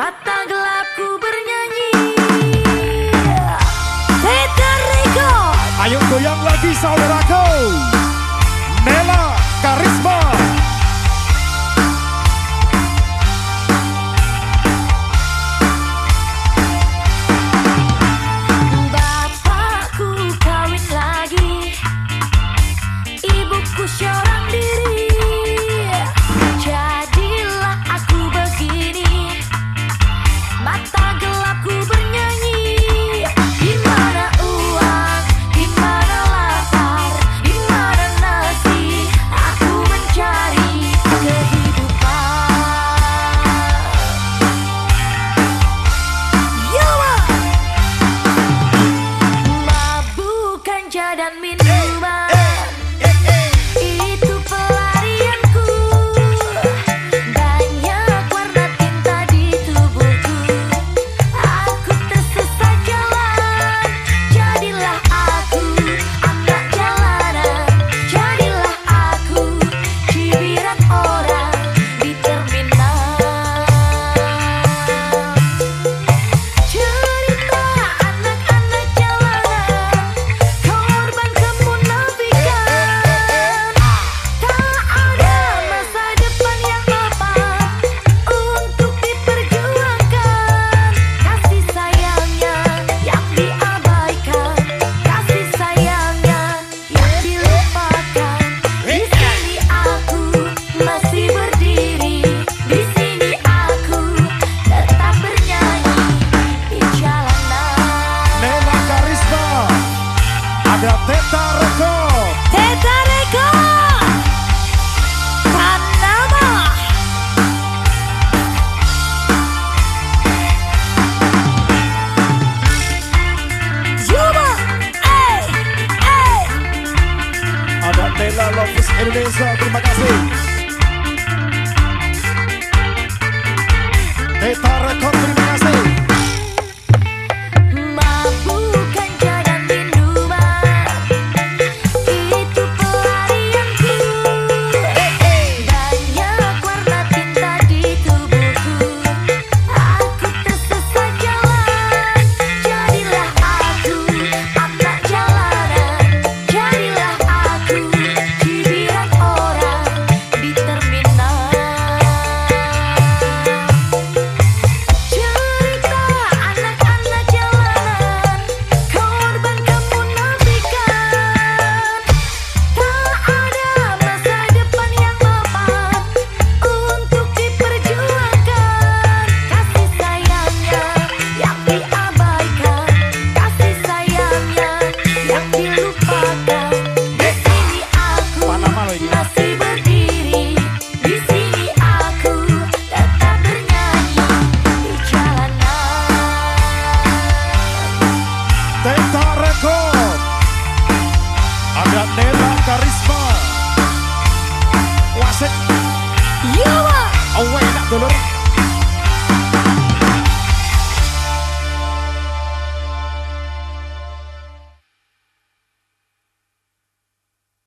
Mata gelapku bernyanyi. Hey Rico. Ayo goyang lagi saudaraku. Hey. Bella Lovers Indonesia Terima kasih Beta Record